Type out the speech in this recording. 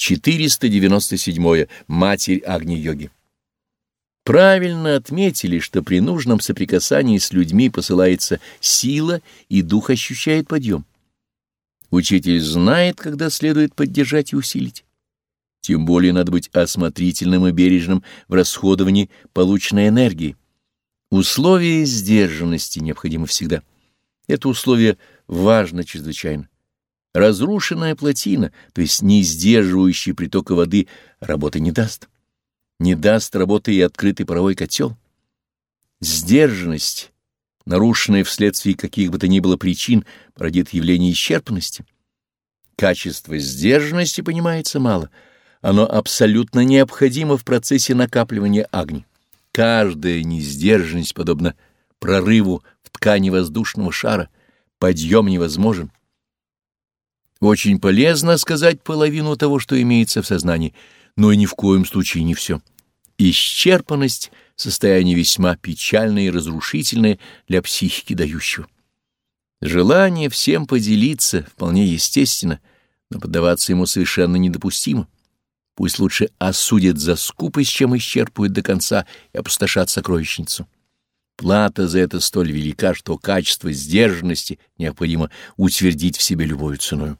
497. Матерь Агни-йоги. Правильно отметили, что при нужном соприкасании с людьми посылается сила, и дух ощущает подъем. Учитель знает, когда следует поддержать и усилить. Тем более надо быть осмотрительным и бережным в расходовании полученной энергии. Условия сдержанности необходимы всегда. Это условие важно чрезвычайно. Разрушенная плотина, то есть не сдерживающая притока воды, работы не даст. Не даст работы и открытый паровой котел. Сдержанность, нарушенная вследствие каких бы то ни было причин, породит явление исчерпанности. Качество сдержанности понимается мало. Оно абсолютно необходимо в процессе накапливания огня. Каждая несдержанность подобна прорыву в ткани воздушного шара. Подъем невозможен. Очень полезно сказать половину того, что имеется в сознании, но и ни в коем случае не все. Исчерпанность — состояние весьма печальное и разрушительное для психики дающего. Желание всем поделиться вполне естественно, но поддаваться ему совершенно недопустимо. Пусть лучше осудят за скупость, чем исчерпывают до конца и опустошат сокровищницу. Плата за это столь велика, что качество сдержанности необходимо утвердить в себе любой ценой.